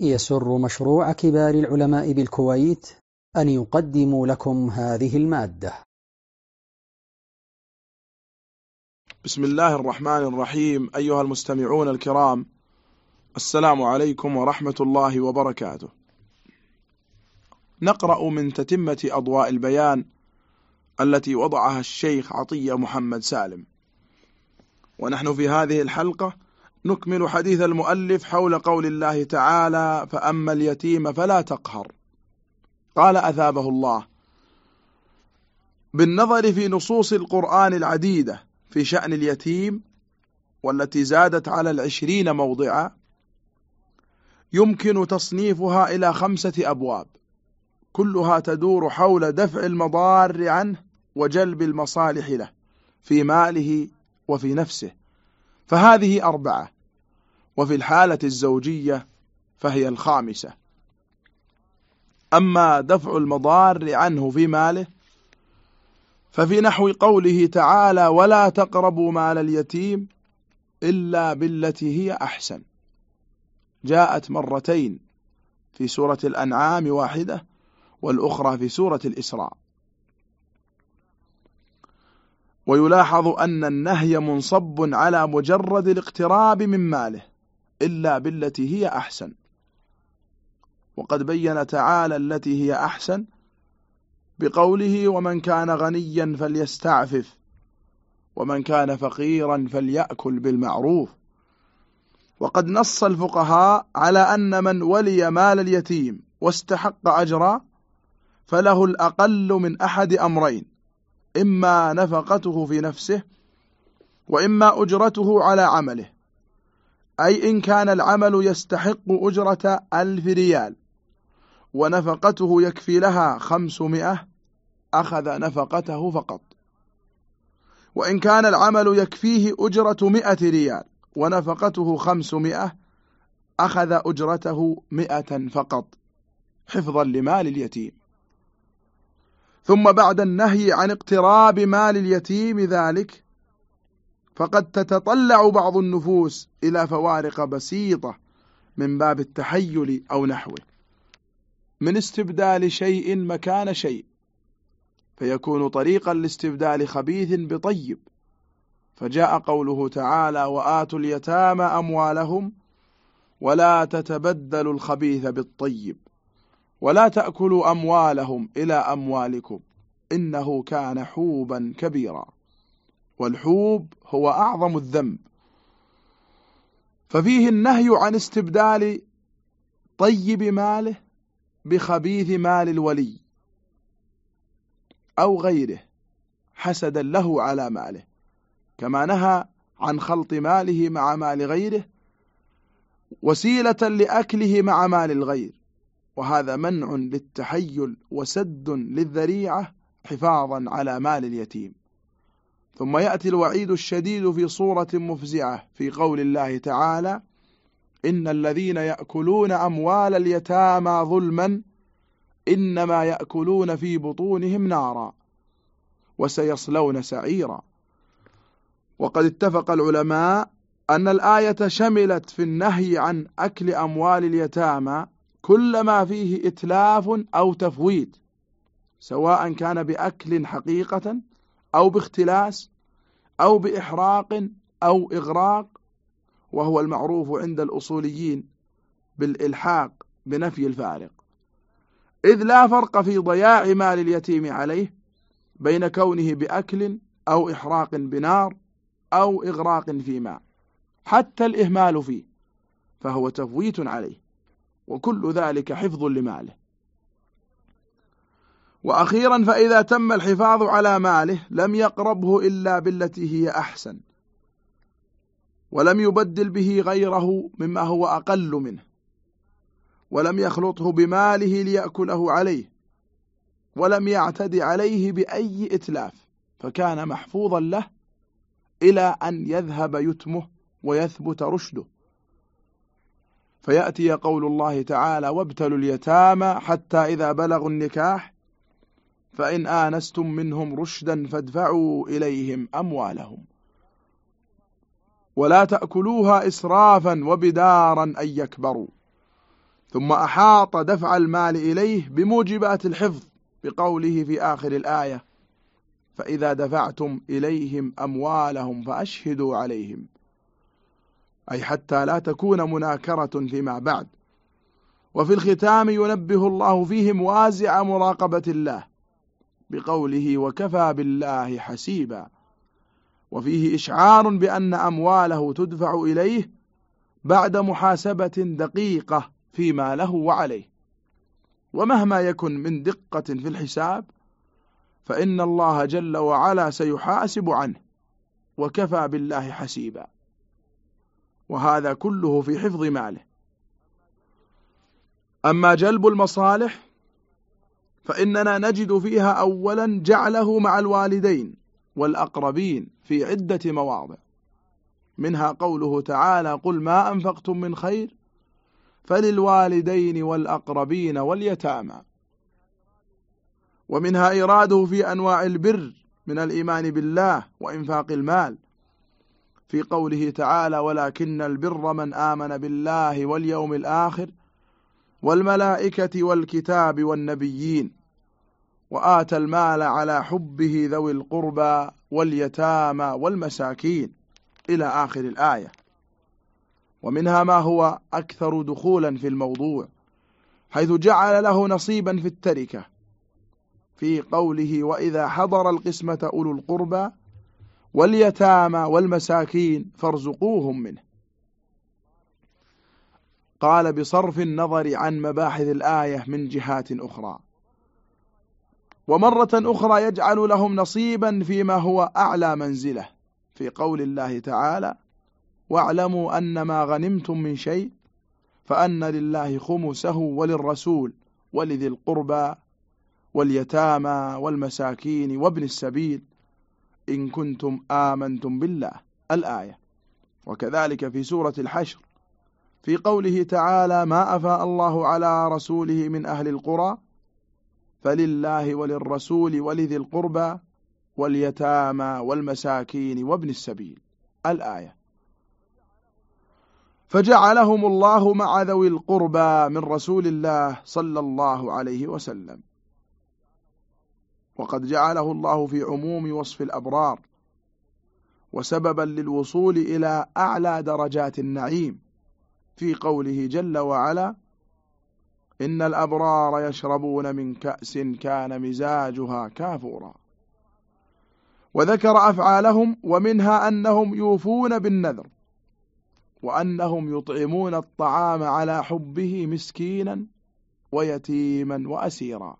يسر مشروع كبار العلماء بالكويت أن يقدم لكم هذه المادة. بسم الله الرحمن الرحيم أيها المستمعون الكرام السلام عليكم ورحمة الله وبركاته. نقرأ من تتمة أضواء البيان التي وضعها الشيخ عطية محمد سالم. ونحن في هذه الحلقة نكمل حديث المؤلف حول قول الله تعالى فأما اليتيم فلا تقهر. قال أثابه الله بالنظر في نصوص القرآن العديدة في شأن اليتيم والتي زادت على العشرين موضعا يمكن تصنيفها إلى خمسة أبواب. كلها تدور حول دفع المضار عنه وجلب المصالح له في ماله وفي نفسه. فهذه أربعة وفي الحالة الزوجية فهي الخامسة. أما دفع المضار عنه في ماله ففي نحو قوله تعالى ولا تقربوا مال اليتيم إلا بالتي هي أحسن جاءت مرتين في سورة الأنعام واحدة والأخرى في سورة الإسراء. ويلاحظ أن النهي منصب على مجرد الاقتراب من ماله. إلا بالتي هي أحسن. وقد بين تعالى التي هي أحسن بقوله ومن كان غنيا فليستعفف ومن كان فقيرا فليأكل بالمعروف. وقد نص الفقهاء على أن من ولي مال اليتيم واستحق أجرا فله الأقل من أحد أمرين إما نفقته في نفسه وإما أجرته على عمله. أي إن كان العمل يستحق أجرة ألف ريال ونفقته يكفي لها خمسمائة أخذ نفقته فقط. وإن كان العمل يكفيه أجرة مئة ريال ونفقته خمسمائة أخذ أجرته مئة فقط. حفظا لمال اليتيم. ثم بعد النهي عن اقتراب مال اليتيم ذلك فقد تتطلع بعض النفوس إلى فوارق بسيطة من باب التحيل أو نحوه. من استبدال شيء مكان شيء فيكون طريقا لاستبدال خبيث بطيب. فجاء قوله تعالى وآتوا اليتامى أموالهم ولا تتبدلوا الخبيث بالطيب ولا تأكلوا أموالهم إلى أموالكم إنه كان حوبا كبيرا. والحوب هو أعظم الذنب. ففيه النهي عن استبدال طيب ماله بخبيث مال الولي أو غيره حسدا له على ماله كما نهى عن خلط ماله مع مال غيره وسيلة لأكله مع مال الغير. وهذا منع للتحيل وسد للذريعة حفاظا على مال اليتيم. ثم يأتي الوعيد الشديد في صورة مفزعة في قول الله تعالى إن الذين يأكلون أموال اليتامى ظلما إنما يأكلون في بطونهم نارا وسيصلون سعيرا. وقد اتفق العلماء أن الآية شملت في النهي عن أكل أموال اليتامى كل ما فيه إتلاف أو تفويت سواء كان بأكل حقيقة أو باختلاس أو بإحراق أو إغراق وهو المعروف عند الأصوليين بالإلحاق بنفي الفارق. إذ لا فرق في ضياع مال اليتيم عليه بين كونه بأكل أو إحراق بنار أو إغراق في ماء حتى الإهمال فيه فهو تفويت عليه وكل ذلك حفظ لماله. وأخيرا فإذا تم الحفاظ على ماله لم يقربه إلا بالتي هي أحسن ولم يبدل به غيره مما هو أقل منه ولم يخلطه بماله ليأكله عليه ولم يعتد عليه بأي إتلاف فكان محفوظا له إلى أن يذهب يتمه ويثبت رشده. فيأتي قول الله تعالى وابتلوا اليتامى حتى إذا بلغوا النكاح فإن آنستم منهم رشدا فادفعوا إليهم أموالهم. ولا تأكلوها إسرافا وبدارا أن يكبروا. ثم أحاط دفع المال إليه بموجبات الحفظ بقوله في آخر الآية فإذا دفعتم إليهم أموالهم فأشهدوا عليهم. أي حتى لا تكون مناكرة فيما بعد. وفي الختام ينبه الله فيهم وازع مراقبة الله. بقوله وكفى بالله حسيبا. وفيه إشعار بأن أمواله تدفع إليه بعد محاسبة دقيقة فيما له وعليه. ومهما يكن من دقة في الحساب فإن الله جل وعلا سيحاسب عنه وكفى بالله حسيبا. وهذا كله في حفظ ماله. أما جلب المصالح فإننا نجد فيها أولا جعله مع الوالدين والأقربين في عدة مواضع. منها قوله تعالى قل ما أنفقتم من خير فللوالدين والأقربين واليتامى. ومنها إراده في أنواع البر من الإيمان بالله وإنفاق المال. في قوله تعالى ولكن البر من آمن بالله واليوم الآخر والملائكة والكتاب والنبيين وآتى المال على حبه ذوي القربى واليتامى والمساكين إلى آخر الآية. ومنها ما هو أكثر دخولا في الموضوع حيث جعل له نصيبا في التركة في قوله وإذا حضر القسمة أولو القربى واليتامى والمساكين فارزقوهم منه قال بصرف النظر عن مباحث الآية من جهات أخرى. ومرة أخرى يجعل لهم نصيبا فيما هو أعلى منزلة. في قول الله تعالى واعلموا أن ما غنمتم من شيء فأن لله خمسه وللرسول ولذي القربى واليتامى والمساكين وابن السبيل. إن كنتم آمنتم بالله. الآية. وكذلك في سورة الحشر. في قوله تعالى ما أفاء الله على رسوله من أهل القرى فلله وللرسول ولذي القربى واليتامى والمساكين وابن السبيل. الآية. فجعلهم الله مع ذوي القربى من رسول الله صلى الله عليه وسلم. وقد جعله الله في عموم وصف الأبرار وسببا للوصول إلى أعلى درجات النعيم. في قوله جل وعلا إن الأبرار يشربون من كأس كان مزاجها كافورا. وذكر أفعالهم ومنها أنهم يوفون بالنذر وأنهم يطعمون الطعام على حبه مسكينا ويتيما وأسيرا.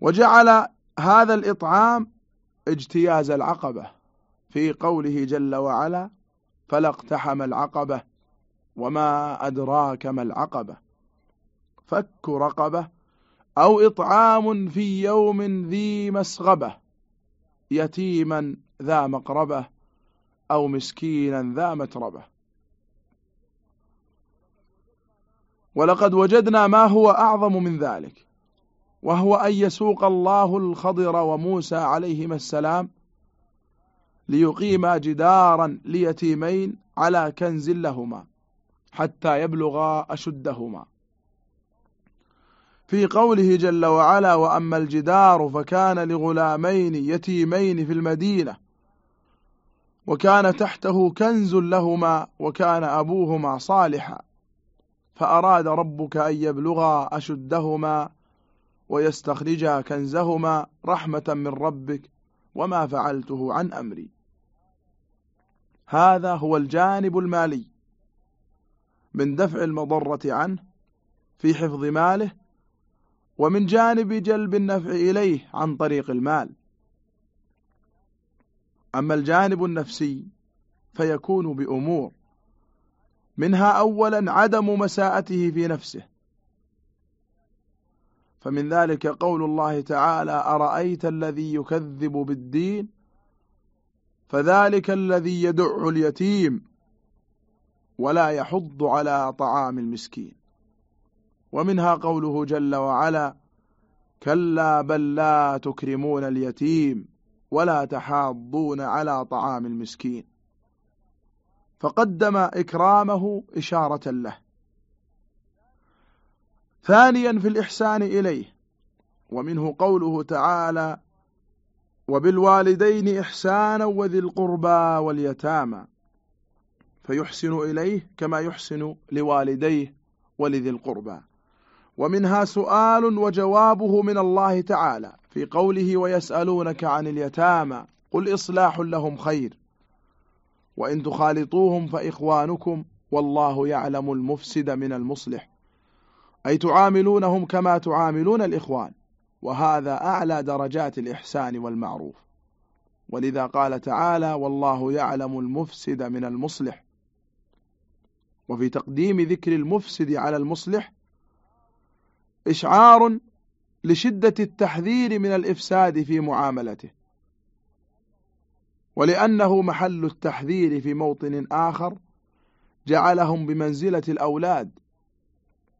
وجعل هذا الإطعام اجتياز العقبة في قوله جل وعلا فلا اقتحم العقبة وما أدراك ما العقبة. فك رقبة أو إطعام في يوم ذي مسغبة يتيما ذا مقربة أو مسكينا ذا متربة. ولقد وجدنا ما هو أعظم من ذلك وهو أن يسوق الله الخضر وموسى عليهما السلام ليقيما جدارا ليتيمين على كنز لهما حتى يبلغا أشدهما. في قوله جل وعلا وأما الجدار فكان لغلامين يتيمين في المدينة وكان تحته كنز لهما وكان أبوهما صالحا فأراد ربك أن يبلغا أشدهما ويستخرجا كنزهما رحمة من ربك وما فعلته عن أمري. هذا هو الجانب المالي من دفع المضرة عنه في حفظ ماله ومن جانب جلب النفع إليه عن طريق المال. أما الجانب النفسي فيكون بأمور منها أولا عدم مساءته في نفسه. فمن ذلك قول الله تعالى أرأيت الذي يكذب بالدين؟ فذلك الذي يدع اليتيم ولا يحض على طعام المسكين. ومنها قوله جل وعلا كلا بل لا تكرمون اليتيم ولا تحاضون على طعام المسكين. فقدم إكرامه إشارة له. ثانيا في الإحسان إليه ومنه قوله تعالى وبالوالدين إحسانا وذي القربى واليتامى فيحسن إليه كما يحسن لوالديه ولذي القربى. ومنها سؤال وجوابه من الله تعالى في قوله ويسألونك عن اليتامى قل إصلاح لهم خير. وإن تخالطوهم فإخوانكم والله يعلم المفسد من المصلح. أي تعاملونهم كما تعاملون الإخوان. وهذا أعلى درجات الإحسان والمعروف. ولذا قال تعالى والله يعلم المفسد من المصلح. وفي تقديم ذكر المفسد على المصلح إشعار لشدة التحذير من الإفساد في معاملته. ولأنه محل التحذير في موطن آخر جعلهم بمنزلة الأولاد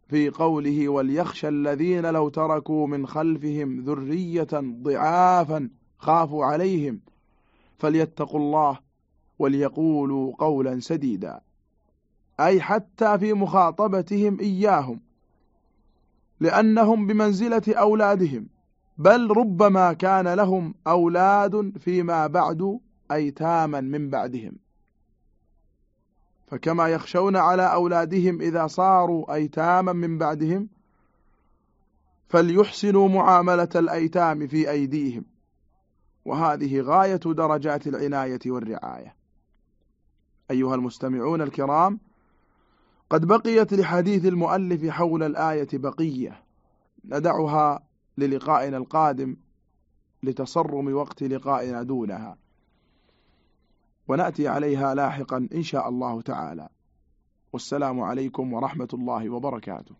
في قوله وليخشى الذين لو تركوا من خلفهم ذرية ضعافا خافوا عليهم فليتقوا الله وليقولوا قولا سديدا. أي حتى في مخاطبتهم إياهم لأنهم بمنزلة أولادهم بل ربما كان لهم أولاد فيما بعد أيتاما من بعدهم. فكما يخشون على أولادهم إذا صاروا أيتاما من بعدهم فليحسنوا معاملة الأيتام في أيديهم. وهذه غاية درجات العناية والرعاية. أيها المستمعون الكرام قد بقيت لحديث المؤلف حول الآية بقية. ندعها للقائنا القادم لتصرم وقت لقائنا دونها. ونأتي عليها لاحقا إن شاء الله تعالى. والسلام عليكم ورحمة الله وبركاته.